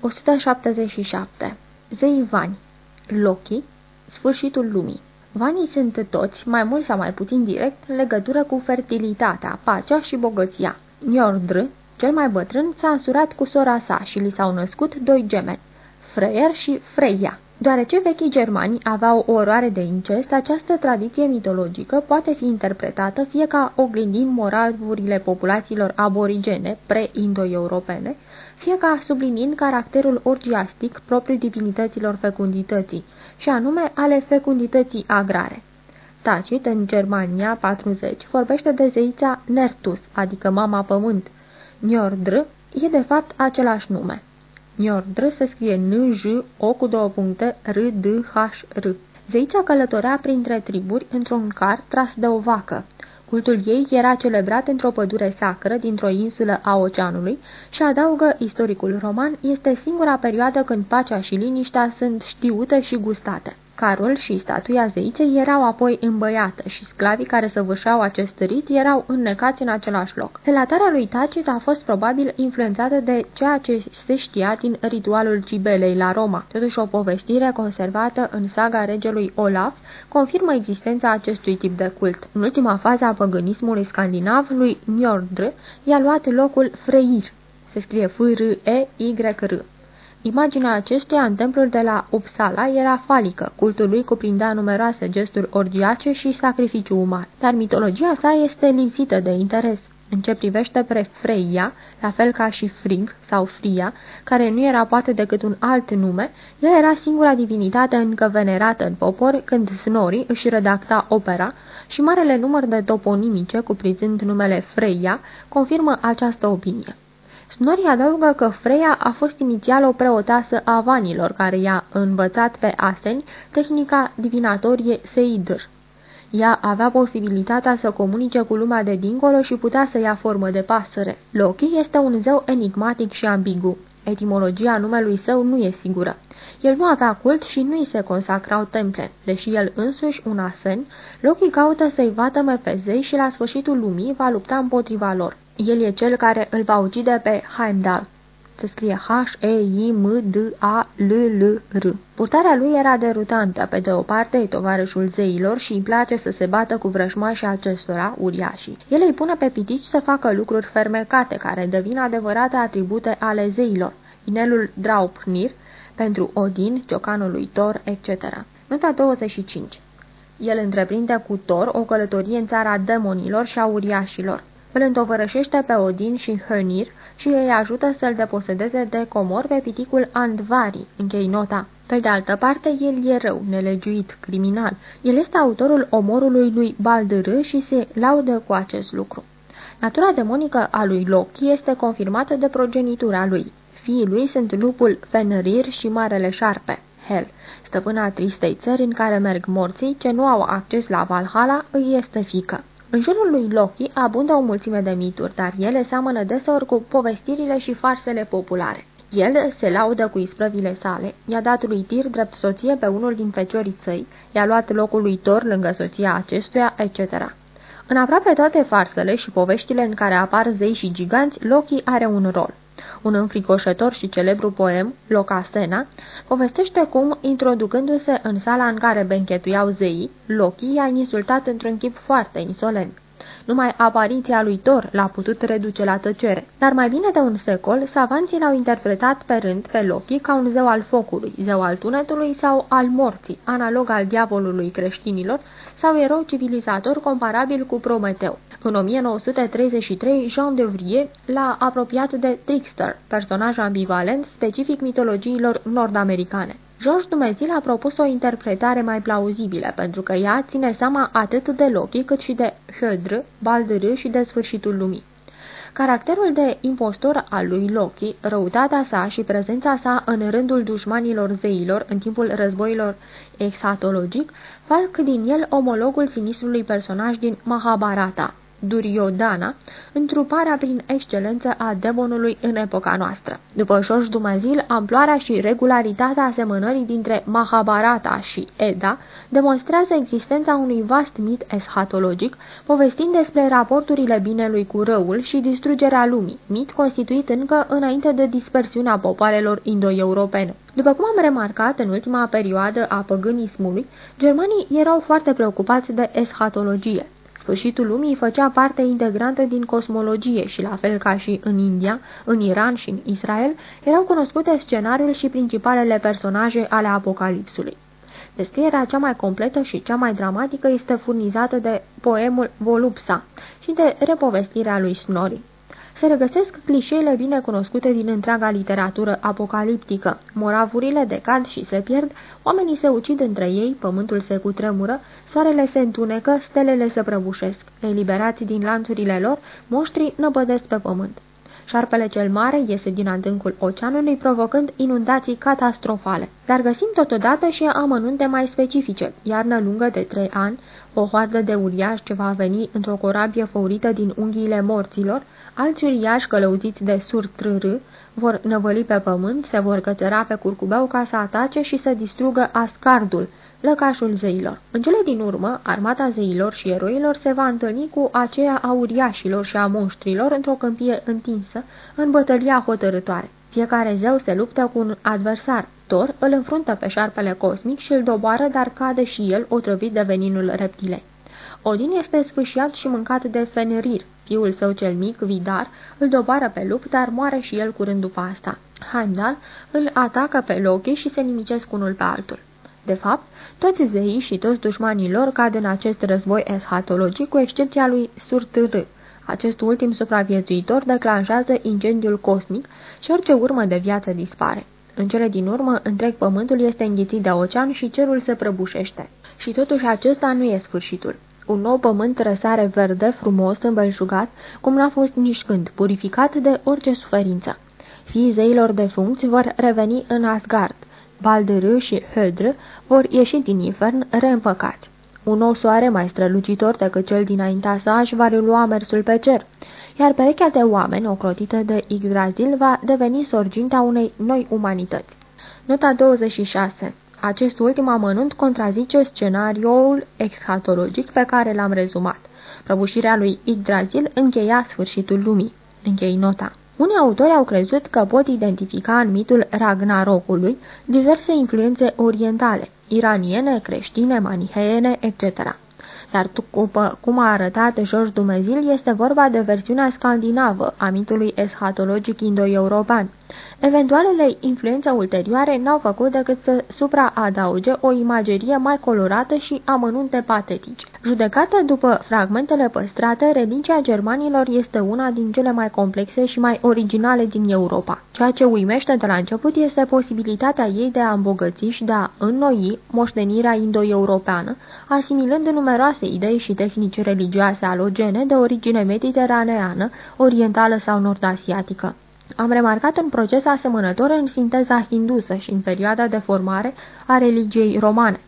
177. Zei Vani Loki Sfârșitul lumii Vanii sunt toți, mai mult sau mai puțin direct, în legătură cu fertilitatea, pacea și bogăția. Njordr, cel mai bătrân, s-a însurat cu sora sa și li s-au născut doi gemeni, Freyr și Freya. Deoarece vechii germani aveau o oroare de incest, această tradiție mitologică poate fi interpretată fie ca oglindind moralurile populațiilor aborigene, pre-indo-europene, fie ca sublinind caracterul orgiastic propriu divinităților fecundității, și anume ale fecundității agrare. Tacit, în Germania 40, vorbește de zeița Nertus, adică mama pământ. Njordr e de fapt același nume. Njordr se scrie N-J-O cu două puncte R-D-H-R. Zeița călătorea printre triburi într-un car tras de o vacă. Cultul ei era celebrat într-o pădure sacră dintr-o insulă a oceanului și adaugă istoricul roman, este singura perioadă când pacea și liniștea sunt știute și gustate. Carul și statuia zeiței erau apoi îmbăiată și sclavii care săvârșeau acest rit erau înnecați în același loc. Relatarea lui Tacit a fost probabil influențată de ceea ce se știa din ritualul Cibelei la Roma. Totuși o povestire conservată în saga regelui Olaf confirmă existența acestui tip de cult. În ultima fază a păgânismului scandinav, lui Njordr i-a luat locul Freyr. Se scrie F-R-E-Y-R. Imaginea acestuia în templul de la Uppsala era falică, cultul lui cuprindea numeroase gesturi orgiace și sacrificiu uman, dar mitologia sa este lipsită de interes. În ce privește pre Freia, la fel ca și Frig sau Fria, care nu era poate decât un alt nume, ea era singura divinitate încă venerată în popor când Snorri își redacta opera și marele număr de toponimice cuprinzând numele Freia confirmă această opinie. Snorri adaugă că Freia a fost inițial o preoteasă a vanilor, care i-a învățat pe aseni tehnica divinatorie Seidr. Ea avea posibilitatea să comunice cu lumea de dincolo și putea să ia formă de pasăre. Loki este un zeu enigmatic și ambigu. Etimologia numelui său nu e sigură. El nu avea cult și nu îi se consacrau temple. Deși el însuși un asen, Loki caută să-i vatăme pe zei și la sfârșitul lumii va lupta împotriva lor. El e cel care îl va ucide pe Heimdall. Se scrie H-E-I-M-D-A-L-L-R. Purtarea lui era derutantă. Pe de o parte, e tovarășul zeilor și îi place să se bată cu vrăjmașii acestora, uriașii. El îi pune pe pitici să facă lucruri fermecate, care devin adevărate atribute ale zeilor. Inelul Draupnir, pentru Odin, ciocanul lui Thor, etc. Nota 25 El întreprinde cu Thor o călătorie în țara demonilor și a uriașilor. Îl întovărășește pe Odin și Hönir și îi ajută să-l deposedeze de comor pe piticul Andvari, închei nota. Pe de altă parte, el e rău, nelegiuit, criminal. El este autorul omorului lui Baldr și se laudă cu acest lucru. Natura demonică a lui Loki este confirmată de progenitura lui. Fiii lui sunt lupul Fenrir și Marele Șarpe, Hel, stăpâna tristei țări în care merg morții ce nu au acces la Valhalla, îi este fică. În jurul lui Loki abundă o mulțime de mituri, dar ele seamănă deseori cu povestirile și farsele populare. El se laudă cu isprăvile sale, i-a dat lui Tir drept soție pe unul din feciorii săi, i-a luat locul lui Thor lângă soția acestuia, etc. În aproape toate farsele și poveștile în care apar zei și giganți, Loki are un rol. Un înfricoșător și celebru poem, Locastena, povestește cum, introducându-se în sala în care benchetuiau zeii, Loki i-a insultat într-un chip foarte insolent. Numai apariția lui Thor l-a putut reduce la tăcere. Dar mai bine de un secol, savanții l-au interpretat pe rând pe Loki ca un zeu al focului, zeu al tunetului sau al morții, analog al diavolului creștinilor, sau erou civilizator comparabil cu Prometeu. În 1933, Jean de Vrie l-a apropiat de Trickster, personaj ambivalent specific mitologiilor nord-americane. George Dumezil a propus o interpretare mai plauzibilă, pentru că ea ține seama atât de Loki cât și de Hödr, Baldr și de sfârșitul lumii. Caracterul de impostor al lui Loki, răutatea sa și prezența sa în rândul dușmanilor zeilor în timpul războilor exatologic fac din el omologul sinistrului personaj din Mahabharata. Duryodhana, întruparea prin excelență a demonului în epoca noastră. După Șoș Dumazil, amploarea și regularitatea asemănării dintre Mahabharata și Eda demonstrează existența unui vast mit eschatologic, povestind despre raporturile binelui cu răul și distrugerea lumii, mit constituit încă înainte de dispersiunea popoarelor indo-europene. După cum am remarcat în ultima perioadă a păgânismului, germanii erau foarte preocupați de eschatologie. Sfârșitul lumii făcea parte integrantă din cosmologie și, la fel ca și în India, în Iran și în Israel, erau cunoscute scenariul și principalele personaje ale apocalipsului. Descrierea cea mai completă și cea mai dramatică este furnizată de poemul Volupsa și de repovestirea lui Snorri se regăsesc clișeele bine cunoscute din întreaga literatură apocaliptică. Moravurile decad și se pierd, oamenii se ucid între ei, pământul se cutremură, soarele se întunecă, stelele se prăbușesc. Eliberați din lanțurile lor, moștrii năpădesc pe pământ. Șarpele cel mare iese din adâncul oceanului, provocând inundații catastrofale. Dar găsim totodată și amănunte mai specifice. Iarnă lungă de trei ani, o hoardă de uriași ce va veni într-o corabie făurită din unghiile morților, alți uriași călăuziți de surtrr vor năvăli pe pământ, se vor cățăra pe curcubeu ca să atace și să distrugă Ascardul, lăcașul zeilor. În cele din urmă, armata zeilor și eroilor se va întâlni cu aceea a uriașilor și a monștrilor într-o câmpie întinsă, în bătălia hotărătoare. Fiecare zeu se luptă cu un adversar. Thor îl înfruntă pe șarpele cosmic și îl doboară, dar cade și el, otrăvit de veninul reptilei. Odin este sfâșiat și mâncat de Fenrir. Fiul său cel mic, Vidar, îl doboară pe lup, dar moare și el curând după asta. Heimdall îl atacă pe Loki și se nimicesc unul pe altul. De fapt, toți zeii și toți dușmanii lor cad în acest război eschatologic, cu excepția lui Surtr. Acest ultim supraviețuitor declanșează incendiul cosmic și orice urmă de viață dispare. În cele din urmă, întreg pământul este înghițit de ocean și cerul se prăbușește. Și totuși acesta nu e sfârșitul. Un nou pământ răsare verde, frumos, îmbelșugat, cum n-a fost nici când, purificat de orice suferință. Fiii zeilor defuncți vor reveni în Asgard. Balderâ și Hödr vor ieși din infern reîmpăcați. Un nou soare mai strălucitor decât cel dinaintea sa își va relua mersul pe cer, iar perechea de oameni ocrotită de Yggdrasil va deveni sorginta unei noi umanități. Nota 26 acest ultim amănunt contrazice scenariul eschatologic pe care l-am rezumat. Prăbușirea lui Yggdrasil încheia sfârșitul lumii. Închei nota. Unii autori au crezut că pot identifica în mitul Ragnarokului diverse influențe orientale, iraniene, creștine, maniheene, etc. Dar după cum a arătat George Dumezil, este vorba de versiunea scandinavă a mitului eschatologic indo-european. Eventualele influențe ulterioare n-au făcut decât să supraadauge o imagerie mai colorată și amănunte patetice. Judecată după fragmentele păstrate, religia germanilor este una din cele mai complexe și mai originale din Europa. Ceea ce uimește de la început este posibilitatea ei de a îmbogăți și de a înnoi moștenirea indo-europeană, asimilând numeroase idei și tehnici religioase alogene de origine mediteraneană, orientală sau nord-asiatică. Am remarcat un proces asemănător în sinteza hindusă și în perioada de formare a religiei romane.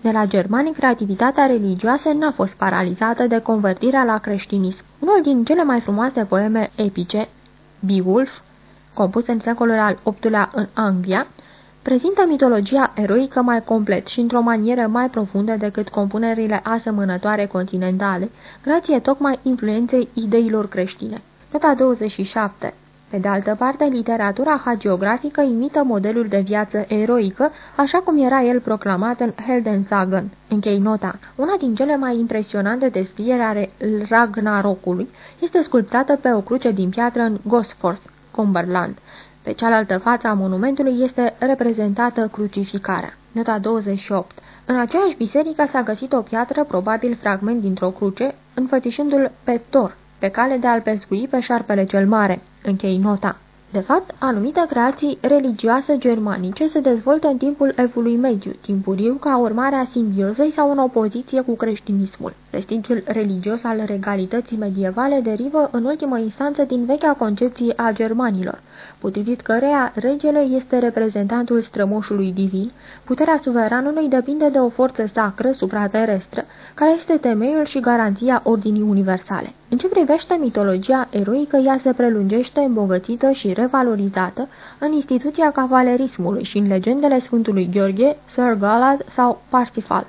De la germani, creativitatea religioasă n-a fost paralizată de convertirea la creștinism. Unul din cele mai frumoase poeme epice, Beowulf, compus în secolul al VIII-lea în Anglia, prezintă mitologia eroică mai complet și într-o manieră mai profundă decât compunerile asemănătoare continentale, grație tocmai influenței ideilor creștine. Nota 27 pe de altă parte, literatura hagiografică imită modelul de viață eroică, așa cum era el proclamat în Heldensagen. Închei nota. Una din cele mai impresionante descrieri ale Ragnarokului este sculptată pe o cruce din piatră în Gosforth, Cumberland. Pe cealaltă față a monumentului este reprezentată crucificarea. Nota 28. În aceeași biserică s-a găsit o piatră, probabil fragment dintr-o cruce, înfățișându-l pe Thor, pe cale de a-l pescui pe șarpele cel mare. Închei nota. De fapt, anumite creații religioase germanice se dezvoltă în timpul evului mediu, timpuriu ca urmare a simbiozei sau în opoziție cu creștinismul. Prestigiul religios al regalității medievale derivă în ultimă instanță din vechea concepție a germanilor – potrivit căreia regele este reprezentantul strămoșului divin, puterea suveranului depinde de o forță sacră supraterestră, care este temeiul și garanția ordinii universale. În ce privește mitologia eroică, ea se prelungește, îmbogățită și revalorizată în instituția cavalerismului și în legendele Sfântului Gheorghe, Sir Galad sau Parsifal.